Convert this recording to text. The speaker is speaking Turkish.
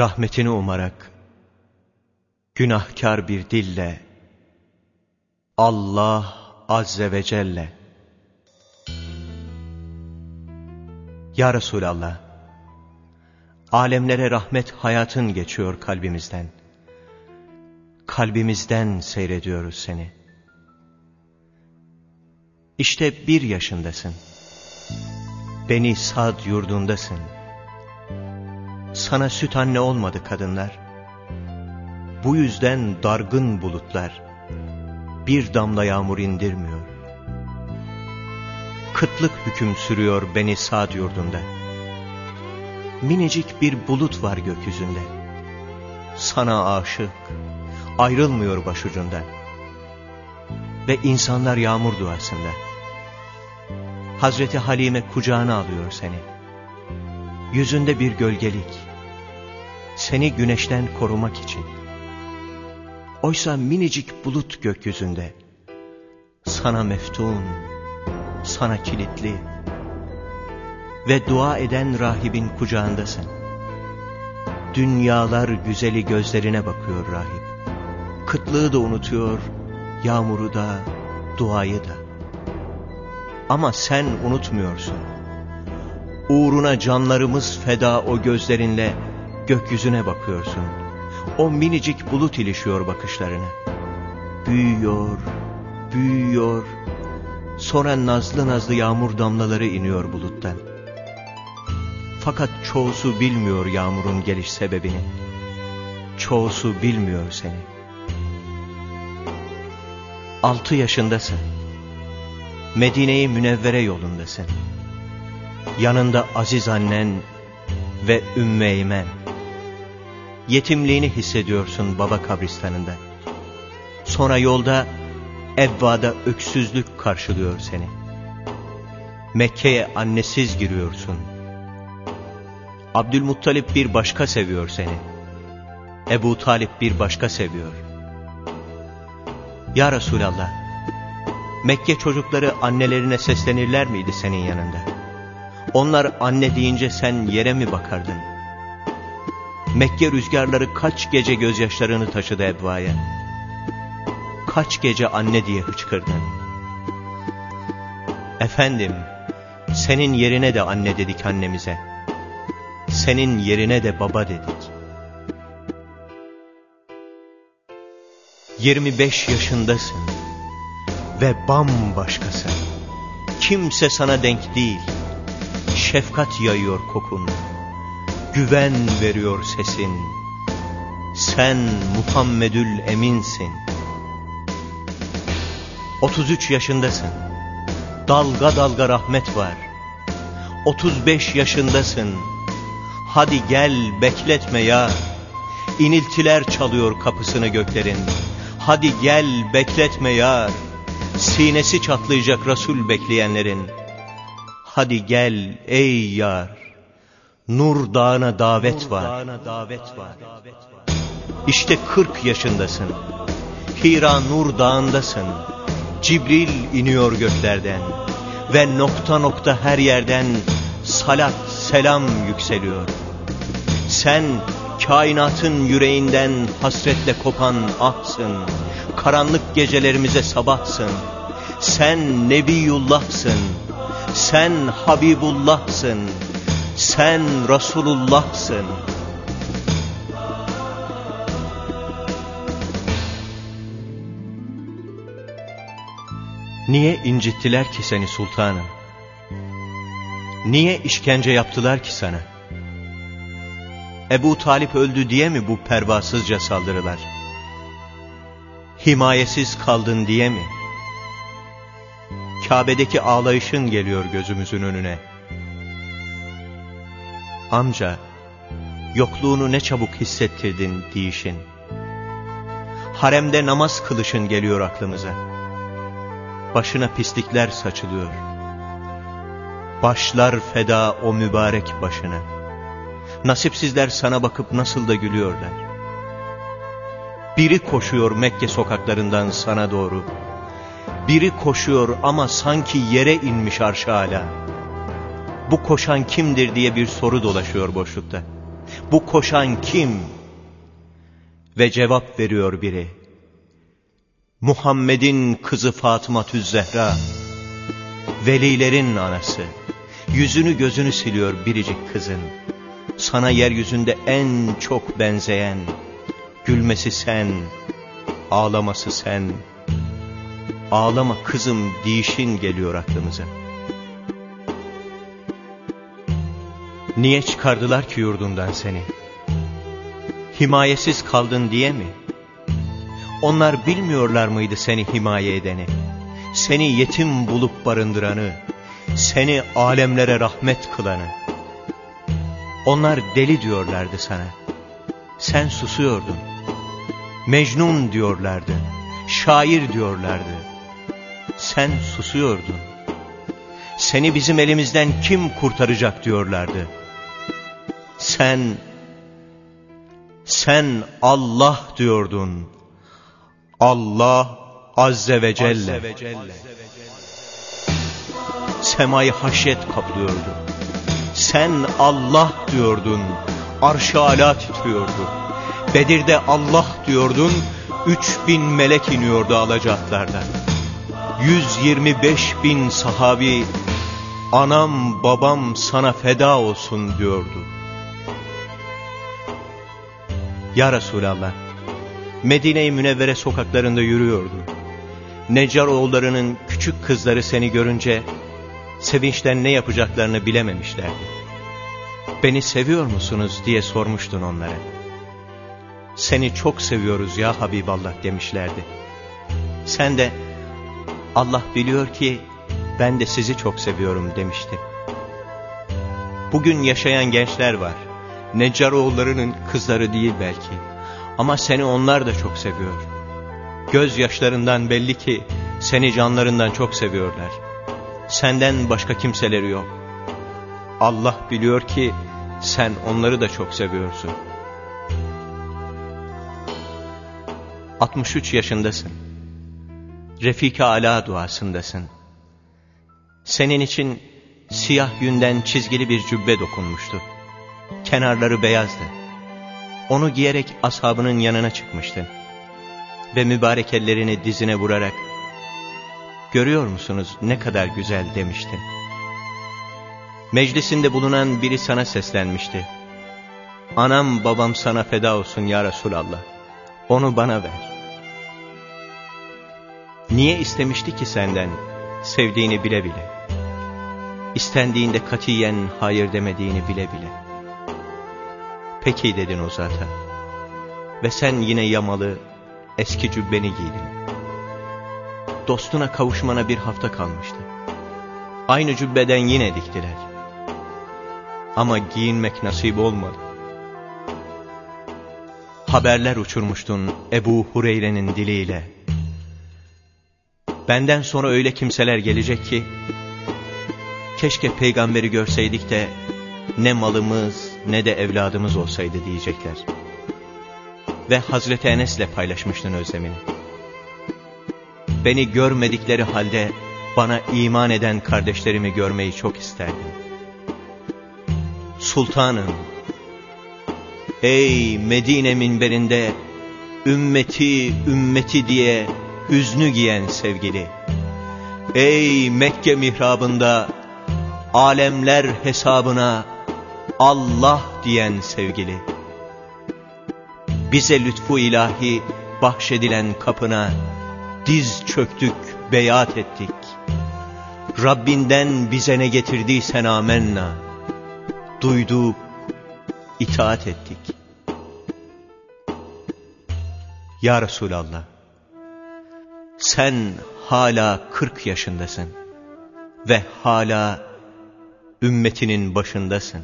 rahmetini umarak günahkar bir dille Allah Azze ve Celle Ya Resulallah alemlere rahmet hayatın geçiyor kalbimizden. Kalbimizden seyrediyoruz seni. İşte bir yaşındasın. Beni sad yurdundasın. Sana süt anne olmadı kadınlar. Bu yüzden dargın bulutlar bir damla yağmur indirmiyor. Kıtlık hüküm sürüyor beni sad yurdunda. Minicik bir bulut var gökyüzünde. Sana aşık, ayrılmıyor başucunda. Ve insanlar yağmur duasında. Hazreti Halime kucağına alıyor seni. Yüzünde bir gölgelik. Seni güneşten korumak için. Oysa minicik bulut gökyüzünde. Sana meftun, sana kilitli. Ve dua eden rahibin kucağındasın. Dünyalar güzeli gözlerine bakıyor rahip. Kıtlığı da unutuyor, yağmuru da, duayı da. Ama sen unutmuyorsun. Uğruna canlarımız feda o gözlerinle gökyüzüne bakıyorsun. O minicik bulut ilişiyor bakışlarına. Büyüyor, büyüyor. Sonra nazlı nazlı yağmur damlaları iniyor buluttan. Fakat çoğusu bilmiyor yağmurun geliş sebebini. Çoğusu bilmiyor seni. Altı yaşındasın. Medine-i Münevvere yolundasın. Yanında aziz annen ve Ümmü Eymen. Yetimliğini hissediyorsun baba kabristanında. Sonra yolda Evva'da öksüzlük karşılıyor seni. Mekke'ye annesiz giriyorsun. Abdülmuttalip bir başka seviyor seni. Ebu Talip bir başka seviyor. Ya Resulallah, Mekke çocukları annelerine seslenirler miydi senin yanında? Onlar anne deyince sen yere mi bakardın? Mekke rüzgarları kaç gece gözyaşlarını taşıdı Ebva'ya. Kaç gece anne diye hıçkırdın. Efendim, senin yerine de anne dedik annemize. Senin yerine de baba dedik. 25 yaşındasın ve bambaşkasın. Kimse sana denk değil. Şefkat yayıyor kokun. Güven veriyor sesin. Sen Muhammedül Eminsin. 33 yaşındasın. Dalga dalga rahmet var. 35 yaşındasın. Hadi gel bekletme ya. İniltiler çalıyor kapısını göklerin. Hadi gel bekletme ya. Sinesi çatlayacak Resul bekleyenlerin. Hadi gel ey yar. Nur dağına davet var. İşte 40 yaşındasın. Hira Nur dağındasın. Cibril iniyor göklerden. Ve nokta nokta her yerden salat selam yükseliyor. Sen kainatın yüreğinden hasretle kopan ahsın. Karanlık gecelerimize sabahsın. Sen Nebiyullah'sın. Sen Habibullah'sın. Sen Resulullah'sın. Niye incittiler ki seni sultanım? Niye işkence yaptılar ki sana? Ebu Talip öldü diye mi bu pervasızca saldırılar? Himayesiz kaldın diye mi? Kabe'deki ağlayışın geliyor gözümüzün önüne. Amca, yokluğunu ne çabuk hissettirdin diyişin. Haremde namaz kılışın geliyor aklımıza. Başına pislikler saçılıyor. Başlar feda o mübarek başına. Nasipsizler sana bakıp nasıl da gülüyorlar. Biri koşuyor Mekke sokaklarından sana doğru. Biri koşuyor ama sanki yere inmiş arş hala. Bu koşan kimdir diye bir soru dolaşıyor boşlukta. Bu koşan kim? Ve cevap veriyor biri. Muhammed'in kızı Fatıma Zehra. Velilerin anası. Yüzünü gözünü siliyor biricik kızın. Sana yeryüzünde en çok benzeyen. Gülmesi sen, ağlaması sen. Ağlama kızım dişin geliyor aklımıza. Niye çıkardılar ki yurdundan seni? Himayesiz kaldın diye mi? Onlar bilmiyorlar mıydı seni himaye edeni? Seni yetim bulup barındıranı, seni alemlere rahmet kılanı. Onlar deli diyorlardı sana. Sen susuyordun. Mecnun diyorlardı. Şair diyorlardı. Sen susuyordun. Seni bizim elimizden kim kurtaracak diyorlardı. Sen, sen Allah diyordun. Allah Azze ve Celle. Azze ve Celle. Semayı haşyet kaplıyordu. Sen Allah diyordun. Arş-ı ala titriyordu. Bedir'de Allah diyordun. Üç bin melek iniyordu alacaklardan. 125 bin sahabi anam babam sana feda olsun diyordu. Ya Resulallah Medine-i Münevvere sokaklarında yürüyordu. Necar oğullarının küçük kızları seni görünce sevinçten ne yapacaklarını bilememişlerdi. Beni seviyor musunuz diye sormuştun onlara. Seni çok seviyoruz ya Habiballah demişlerdi. Sen de Allah biliyor ki ben de sizi çok seviyorum demişti. Bugün yaşayan gençler var. Necaroğullarının kızları değil belki. Ama seni onlar da çok seviyor. Göz yaşlarından belli ki seni canlarından çok seviyorlar. Senden başka kimseleri yok. Allah biliyor ki sen onları da çok seviyorsun. 63 yaşındasın. Refika Ala duasındasın. Senin için siyah yünden çizgili bir cübbe dokunmuştu. Kenarları beyazdı. Onu giyerek ashabının yanına çıkmıştın. Ve mübarek ellerini dizine vurarak, ''Görüyor musunuz ne kadar güzel?'' demiştin. Meclisinde bulunan biri sana seslenmişti. ''Anam babam sana feda olsun ya Resulallah, onu bana ver.'' Niye istemişti ki senden sevdiğini bile bile? İstendiğinde katiyen hayır demediğini bile bile. Peki dedin o zaten. Ve sen yine yamalı eski cübbeni giydin. Dostuna kavuşmana bir hafta kalmıştı. Aynı cübbeden yine diktiler. Ama giyinmek nasip olmadı. Haberler uçurmuştun Ebu Hureyre'nin diliyle. Benden sonra öyle kimseler gelecek ki, keşke peygamberi görseydik de ne malımız ne de evladımız olsaydı diyecekler. Ve Hazreti Enes'le paylaşmıştın özlemini. Beni görmedikleri halde bana iman eden kardeşlerimi görmeyi çok isterdim. Sultanım, ey Medine minberinde ümmeti ümmeti diye hüznü giyen sevgili. Ey Mekke mihrabında alemler hesabına Allah diyen sevgili. Bize lütfu ilahi bahşedilen kapına diz çöktük, beyat ettik. Rabbinden bize ne getirdiysen amenna. Duyduk, itaat ettik. Ya Resulallah, sen hala 40 yaşındasın ve hala ümmetinin başındasın.